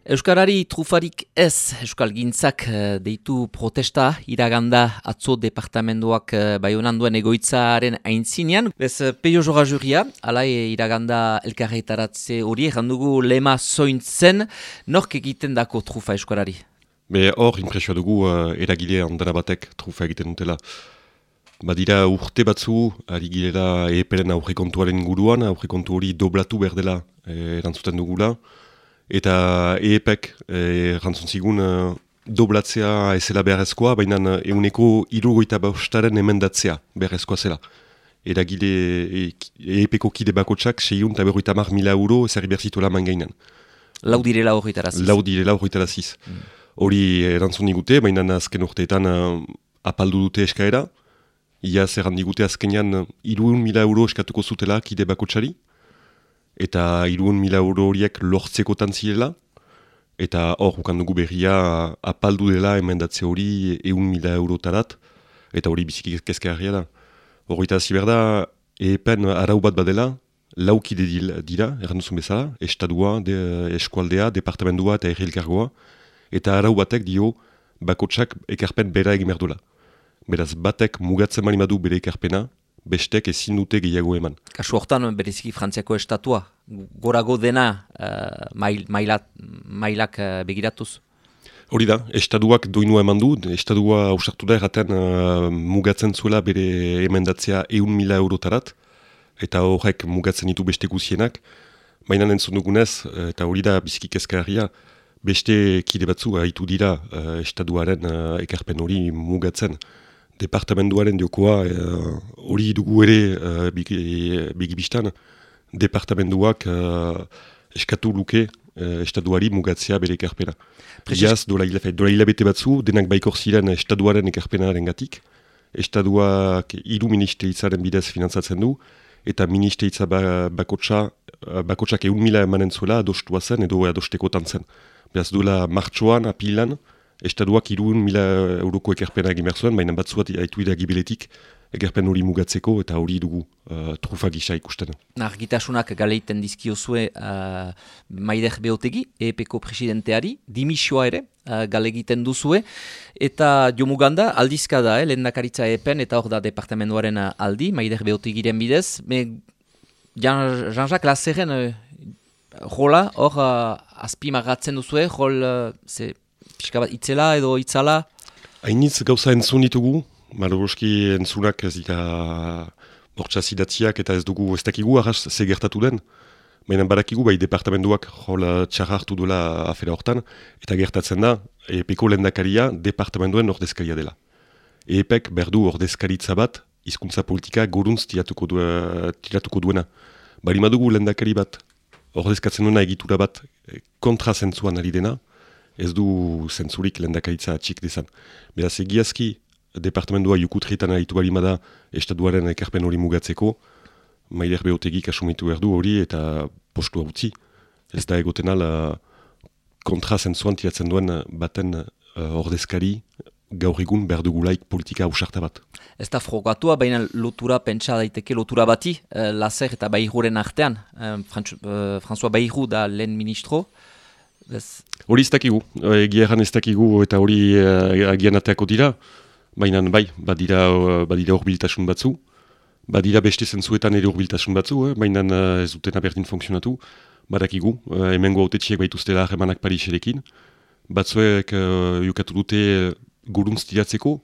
Euskarari trufarik ez Euskal Gintzak eh, deitu protesta iraganda atzo departamentoak eh, bai honan duen egoitzaren aintzinean. Bez, eh, peio joga juria, alai iraganda elkarreitaratze hori, errandugu lema zointzen, nork egiten dako trufa Euskarari? Be hor impresioa dugu uh, eragile handara batek trufa egiten dutela. Badira urte batzu, ari girela eperen aurrekontuaren guruan, aurrekontu hori doblatu berdela eh, erantzuten dugula eta EEPek e, rantzun zigun uh, doblatzea ezela beharrezkoa, baina eguneko irugoita baustaren emendatzea beharrezkoa zela. Eragile EEPeko kide bakotsak, seiun eta berroita mar mila euro ezari berzituela mangainan. Lau direla horretaraziz. Lau direla horretaraziz. Mm. Hori erantzun digute, baina azken urteetan uh, apaldu dute eskaera. Ia zer digute azkenean irun mila euro eskatuko zutela kide bakotsari eta irun mila euro horiek lortzeko tantzirela, eta hor dugu berria apaldu dela emendatze hori eun mila euro tarat, eta hori biziki kezke harria da. Horita ziberda, epen arau bat badela, laukide dira, erranduzun bezala, estadua, de, eskualdea, departamentua eta errilkargoa, eta arau batek dio bakotsak ekarpen bera egin behar Beraz, batek mugatzen mani madu bere ekarpena, bestek ezin dute gehiago eman. Kasu hortan, bereziki frantziako estatua, gorago dena uh, mail, mailat, mailak uh, begiratuz? Hori da, estaduak doinua eman du, estadua ausartu da erraten uh, mugatzen zuela bere emendatzea eun mila eurotarat, eta horrek mugatzen ditu beste guzienak, baina nentzun dugunez, eta hori da bizkik ezkarria, beste kide batzu haitu dira uh, estaduaren uh, ekarpen hori mugatzen departamentuaren diokoa eh, hori uh, dugu ere uh, bigibistan departamentuak uh, eskatu luke uh, estaduari mugatzea bere ekarpena. Iaz, dola hilabete batzu, denak baikor ziren estaduaren ekarpenaren gatik, estaduak hiru ministeritzaren bidez finantzatzen du, eta ministeritza ba, bakotsa, bakotsak egun mila emanen zuela adostua zen edo adosteko tantzen. Beraz duela martxoan, apilan, estaduak irun mila euroko ekerpena egin zuen, baina bat haitu ida gibiletik ekerpen hori mugatzeko eta hori dugu uh, trufa gisa ikusten. Argitasunak galeiten dizkiozue uh, maider beotegi, EPeko presidenteari, dimisioa ere, uh, gale egiten duzue, eta jomuganda aldizka da, eh, lehen epen eta hor da departamentoaren aldi, maider beotegiren bidez, me Jean-Jacques Lazeren uh, jola, hor uh, azpimagatzen duzue, jol, uh, pixka bat itzela edo itzala? Hainitz gauza entzun ditugu, maloroski entzunak ez dira bortxazidatziak eta ez dugu ez dakigu arras ze gertatu den. Baina barakigu bai departamentuak jola txarra hartu duela afera hortan, eta gertatzen da, epeko lendakaria departamentuen ordezkaria dela. Epek berdu ordezkaritza bat, hizkuntza politika goruntz tiratuko, du, tiratuko duena. Bari madugu lendakari bat, ordezkatzen duena egitura bat kontra zentzuan ari dena, ez du zentzurik lendakaritza atxik dezan. Beraz, egiazki, departamentoa jukutritan aritu balimada estaduaren ekarpen hori mugatzeko, maider behotegik asumitu erdu hori eta postu utzi. Ez da egoten ala kontra zentzuan tiratzen duen baten uh, ordezkari gaur egun behar dugulaik politika ausarta bat. Ez da frogatua, baina lotura pentsa daiteke lotura bati, uh, lazer eta baihuren artean. Uh, François Baihu da lehen ministro, Hori ez dakigu, egia erran ez dakigu eta hori uh, agian ateako dira, baina bai, badira, uh, badira urbiltasun batzu, badira beste zentzuetan ere urbiltasun batzu, eh? baina ez duten aberdin funksionatu, badakigu, uh, emengo autetxiek baituztela harremanak Pariserekin, batzuek uh, jukatu dute guruntz tiratzeko,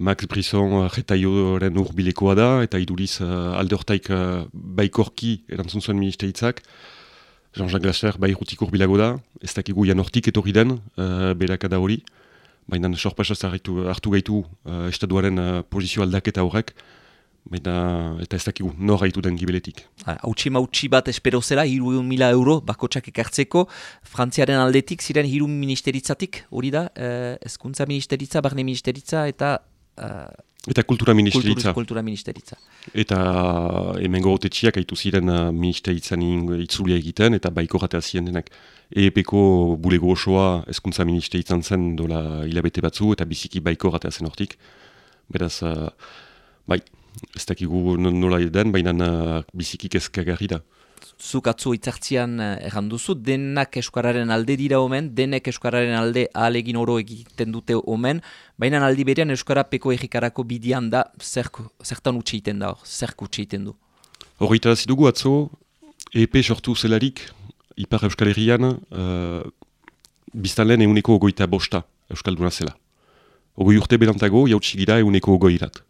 Max Brisson retaioren urbilekoa da, eta iduriz uh, alde hortaik uh, baikorki erantzun zuen ministeritzak, Jean-Jacques Lasser bai rutik bilago da, ez dakigu jan hortik etorri den, uh, berakada hori, baina sorpasaz hartu, hartu gaitu uh, estaduaren uh, pozizio aldaketa horrek, baina eta ez dakigu nor haitu den gibeletik. Hautsi mautsi bat espero zela, hiru mila euro bakotsak ekartzeko, frantziaren aldetik ziren hiru ministeritzatik, hori da, uh, ezkuntza ministeritza, barne ministeritza eta... Eta kultura ministeritza. Kultura ministeritza. Eta hemen gogotetxiak haitu ziren uh, ministeritzan itzulia egiten, eta baiko jatea ziren denak. EEPeko bulego osoa eskuntza ministeritzan zen dola hilabete batzu, eta biziki baiko jatea zen hortik. Beraz, uh, bai, ez dakigu nola den, baina uh, biziki kezkagarri da. Zuk atzu itzartzian erranduzu, denak Euskararen alde dira omen, denek Euskararen alde ahalegin oro egiten dute omen, baina aldi berean Euskara peko egikarako bidian da, zertan utxe iten da, zerk utxe iten du. Horreita dugu atzo, EP sortu zelarik, Ipar Euskal Herrian, uh, biztanlen euneko ogoita bosta Euskalduna zela. Ogoi urte berantago, jautsi euneko ogoirat.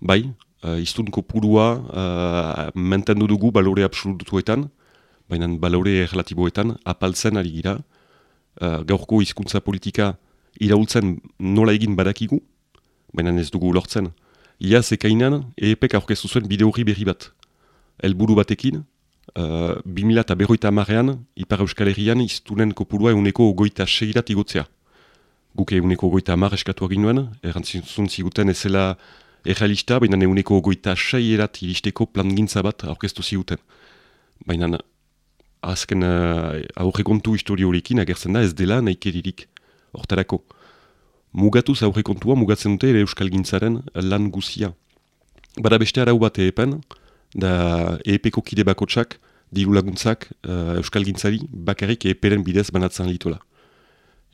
Bai, uh, iztunko purua uh, mentendu dugu balore absolutuetan, baina balore relatiboetan, apaltzen ari gira, uh, gaurko hizkuntza politika iraultzen nola egin badakigu, baina ez dugu lortzen. Ia zekainan, EEPek aurkeztu zuen bide horri berri bat. Elburu batekin, uh, 2000 eta berroita amarean, Ipar Euskal Herrian iztunen kopurua euneko ogoita seirat igotzea. Guke euneko ogoita amar eskatu agin nuen, errantzun ziguten ezela errealista, baina euneko ogoita seierat iristeko plan gintza bat aurkeztu ziguten. Baina azken uh, aurrekontu histori horrekin agertzen da ez dela nahi keririk hortarako. Mugatuz aurrekontua mugatzen dute ere Euskal Gintzaren lan guzia. Bada beste arau bat eepen, da EPko kide bakotsak, diru laguntzak uh, Euskal Gintzari bakarrik eperen bidez banatzen litola.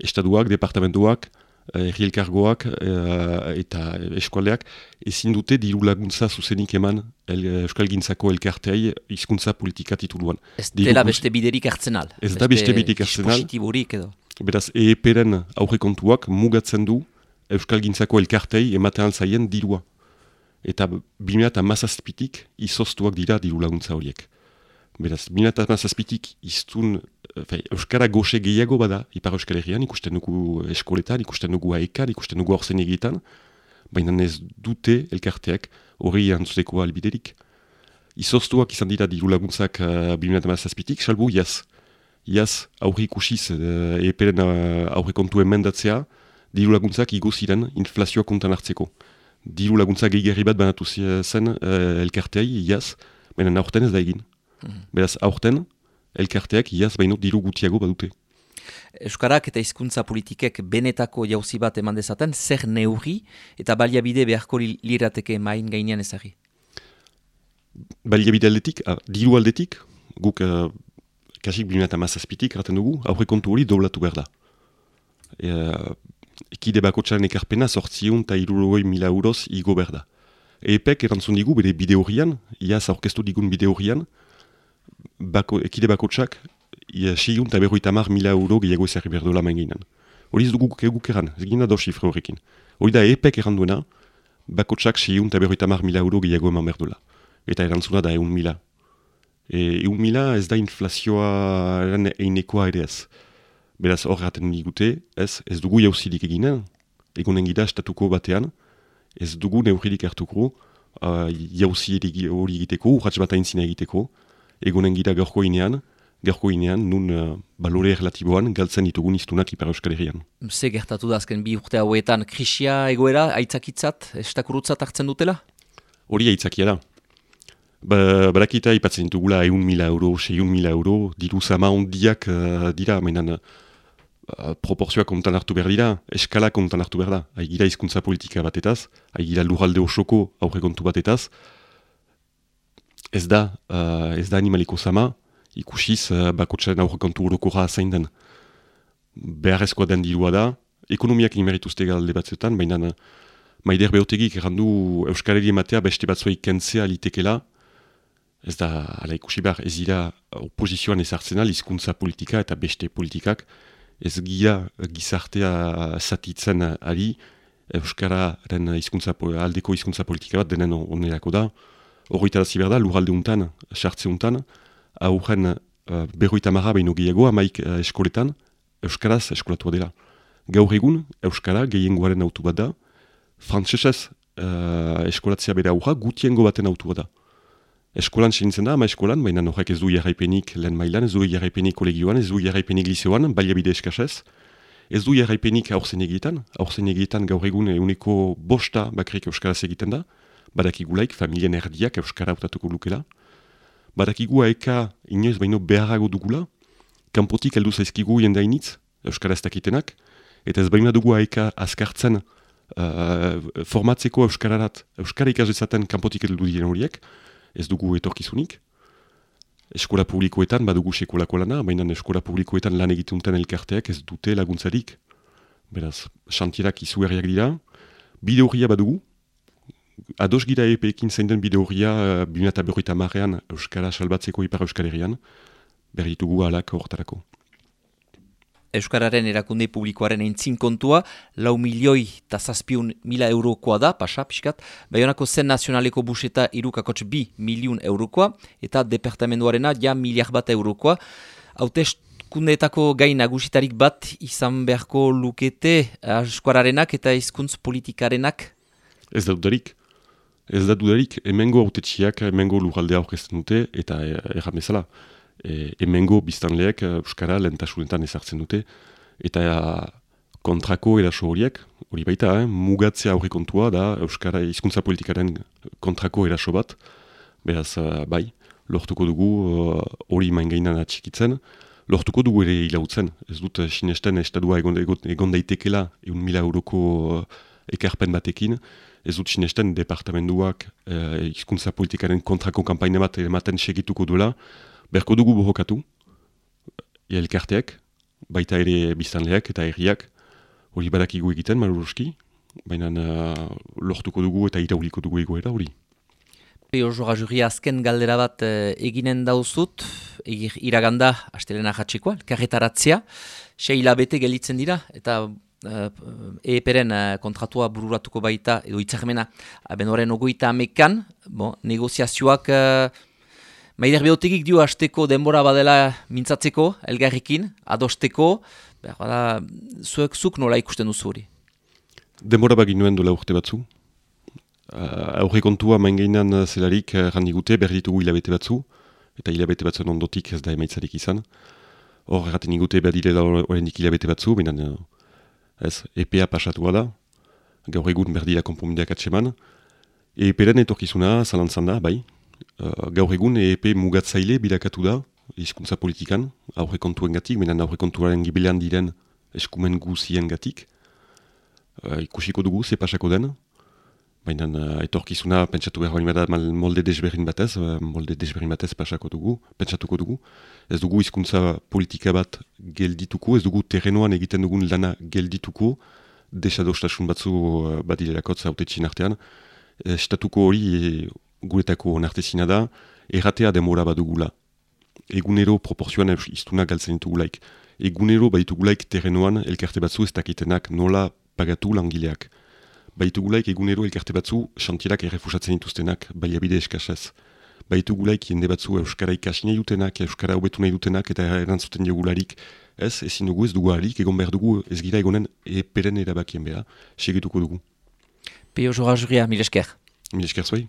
Estaduak, departamentuak, uh, errielkargoak uh, eta eskualdeak ezin dute diru laguntza zuzenik eman el, Euskal Gintzako elkarteai hizkuntza politika tituluan. Ez dela beste biderik hartzen al. Ez da beste biderik hartzen al. Beraz, EPren aurrekontuak mugatzen du Euskal Gintzako elkartei ematen zaien dirua eta bimena eta mazazpitik izoztuak dira diru laguntza horiek. Beraz, bimena eta mazazpitik iztun, fai, Euskara goxe gehiago bada, Ipar Euskal Herrian, ikusten dugu eskoletan, ikusten dugu aekan, ikusten dugu orzen egietan, baina ez dute elkarteak hori antzuteko albiderik. Izoztuak izan dira diru laguntzak uh, bimena eta mazazpitik, salbu, jaz. Jaz, aurri ikusiz, uh, eperen uh, aurre kontu emendatzea, diru laguntzak igoziren inflazioa kontan hartzeko diru laguntza gehiagri bat banatu zen uh, elkarteai, iaz, baina aurten ez da egin. Mm Beraz, aurten, elkarteak iaz baino diru gutiago badute. Euskarak eta hizkuntza politikek benetako jauzi bat eman dezaten, zer neurri eta baliabide beharko lirateke main gainean ezari? Baliabide aldetik, ah, diru aldetik, guk uh, kasik bilinata mazazpitik raten dugu, aurre kontu hori doblatu behar da. E, ekide bakotxaren ekarpena sortzion eta irurogoi mila euroz igo berda. Epek erantzun digu bere bide horrian, iaz aurkeztu digun bide horrian, bako, ekide bakotxak sigun eta berroita mar mila euro gehiago ezarri behar dola mainginan. Hori ez dugu eguk eran, ez gina do xifre horrekin. Hori da epek eranduena, bakotxak sigun eta berroita mar mila euro gehiago eman behar. Eta erantzuna da eun mila. E, eun mila ez da inflazioaren einekoa ere ez. Beraz hor gaten digute, ez, ez dugu jauzidik eginen, egunen gira estatuko batean, ez dugu neurridik hartuko, uh, jauzi hori egiteko, urratx bat aintzina egiteko, egunen gira gaurko inean, gaurko inean, nun uh, balore relatiboan galtzen ditugun iztunak Ipar Euskal Herrian. Ze gertatu da azken bi urte hauetan, krisia egoera, aitzakitzat, estakurutzat hartzen dutela? Hori aitzakia da. Ba, barakita ipatzen ditugula eun mila euro, seiun mila euro, diru zama ondiak uh, dira, mainan, uh, proporzioa kontan hartu behar dira, eskala kontan hartu behar da. Aigira izkuntza politika batetaz, aigira lurralde osoko aurrekontu batetaz, ez da, uh, ez da animaliko zama, ikusiz uh, bakotxaren aurrekontu orokorra zain den. Beharrezkoa den dirua da, ekonomiak nimerituzte galde batzuetan, baina uh, maider behotegik errandu Euskal ematea beste batzuei kentzea litekela, ez da, ala ikusi behar, ez dira oposizioan ezartzen izkuntza politika eta beste politikak, ez gira gizartea zatitzen ari Euskararen izkuntza, aldeko hizkuntza politika bat denen onerako da. Horroita da ziber da, luralde untan, sartze untan, aurren uh, berroita marra behin gehiago amaik uh, eskoletan, Euskaraz eskolatu dela. Gaur egun, Euskara gehiengoaren autu bat da, frantzesez uh, eskolatzea bere aurra gutiengo baten autu bat da. Eskolan segintzen da, ama eskolan, baina horrek ez du jarraipenik lehen mailan, ez du jarraipenik kolegioan, ez du jarraipenik liseoan, baliabide eskasez. Ez du jarraipenik aurzen egietan, aurzen egietan gaur egun euneko bosta bakrik euskaraz egiten da, badakigulaik familien erdiak euskara autatuko lukela. Badakigu aeka inoiz baino beharrago dugula, kanpotik heldu zaizkigu jendainitz, euskaraz dakitenak, eta ez baina dugu aeka azkartzen uh, formatzeko euskararat, euskara ikasezaten kanpotik heldu diren horiek, ez dugu etorkizunik. eskola publikoetan badugu sekolako lana, baina eskola publikoetan lan egitunten elkarteak ez dute laguntzarik. Beraz, xantierak izugarriak dira, bide horria badugu, ados gira epeekin zein den bide horria uh, bina eta berroita marrean Euskara salbatzeko ipar Euskal Herrian, berritugu alak hortarako. Euskararen erakunde publikoaren eintzin kontua, lau milioi eta zazpiun mila eurokoa da, pasa, pixkat, Bayonako zen nazionaleko buseta irukakotx bi miliun eurokoa, eta departamentoarena ja miliar bat eurokoa. Haute kundeetako gain nagusitarik bat izan beharko lukete eskuararenak eta hizkuntz politikarenak? Ez dudarik. Ez da dudarik, emengo autetxiak, emengo lujaldea orkesten dute, eta erramezala. E, e, emengo biztanleak e, Euskara lentasunetan ezartzen dute, eta kontrako eraso horiek, hori baita, eh, mugatzea aurre kontua da Euskara hizkuntza politikaren kontrako eraso bat, beraz, e, bai, lortuko dugu e, hori main gainan atxikitzen, lortuko dugu ere hilautzen, ez dut sinesten estadua egon, egon daitekela egun mila euroko uh, ekarpen batekin, ez dut sinesten departamentuak hizkuntza politikaren kontrako kampaina bat ematen segituko duela, Berko dugu bohokatu, elkarteak, baita ere biztanleak eta herriak, hori badakigu egiten, maluruski, baina uh, lortuko dugu eta irauliko dugu egoera hori. Peo Jora Juri azken galdera bat uh, eginen dauzut, egir iraganda, astelena jatxikoa, karretaratzea, seila bete gelitzen dira, eta uh, EEPeren uh, kontratua bururatuko baita, edo itzarmena, abenoren ogoita amekan, bon, negoziazioak... Uh, Maider behotekik dio hasteko denbora badela mintzatzeko, elgarrikin, adosteko, behar bada, zuek zuk nola ikusten duzu hori? Denbora bagin dola urte batzu. Uh, aurre kontua maingeinan zelarik uh, randigute behar ditugu hilabete batzu, eta hilabete batzuen ondotik ez da emaitzarik izan. Hor, erraten igute behar direla horrendik hilabete batzu, binan uh, ez, EPA pasatua da, gaur egun behar dira kompromideak atseman. EPA-ren etorkizuna zalantzan da, bai, Uh, gaur egun EEP mugatzaile bilakatu da, hizkuntza politikan, aurre kontuen gatik, menan aurre kontuaren gibilean diren eskumen guzien gatik. Uh, ikusiko dugu, ze pasako den, baina uh, etorkizuna pentsatu behar bali bada molde desberrin batez, uh, molde desberrin batez pasako dugu, pentsatuko dugu. Ez dugu hizkuntza politika bat geldituko, ez dugu terrenoan egiten dugun lana geldituko, desadostasun batzu uh, badirelakotza haute artean. Estatuko hori guretako onartezina da, erratea demora badugula. Egunero proporzioan iztuna galtzen ditugulaik. Egunero baitugulaik terrenoan elkarte batzu ez dakitenak nola pagatu langileak. Baitugulaik egunero elkarte batzu xantierak errefusatzen dituztenak, baliabide eskasez. Baitugulaik jende batzu Euskara ikasine dutenak, Euskara hobetu nahi dutenak eta erantzuten jogularik. Ez, ezin dugu ez dugu alik, egon behar dugu ez gira egonen eperen erabakien beha, segituko dugu. Pio Jora Juria, mil esker. Mil esker zuai.